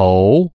头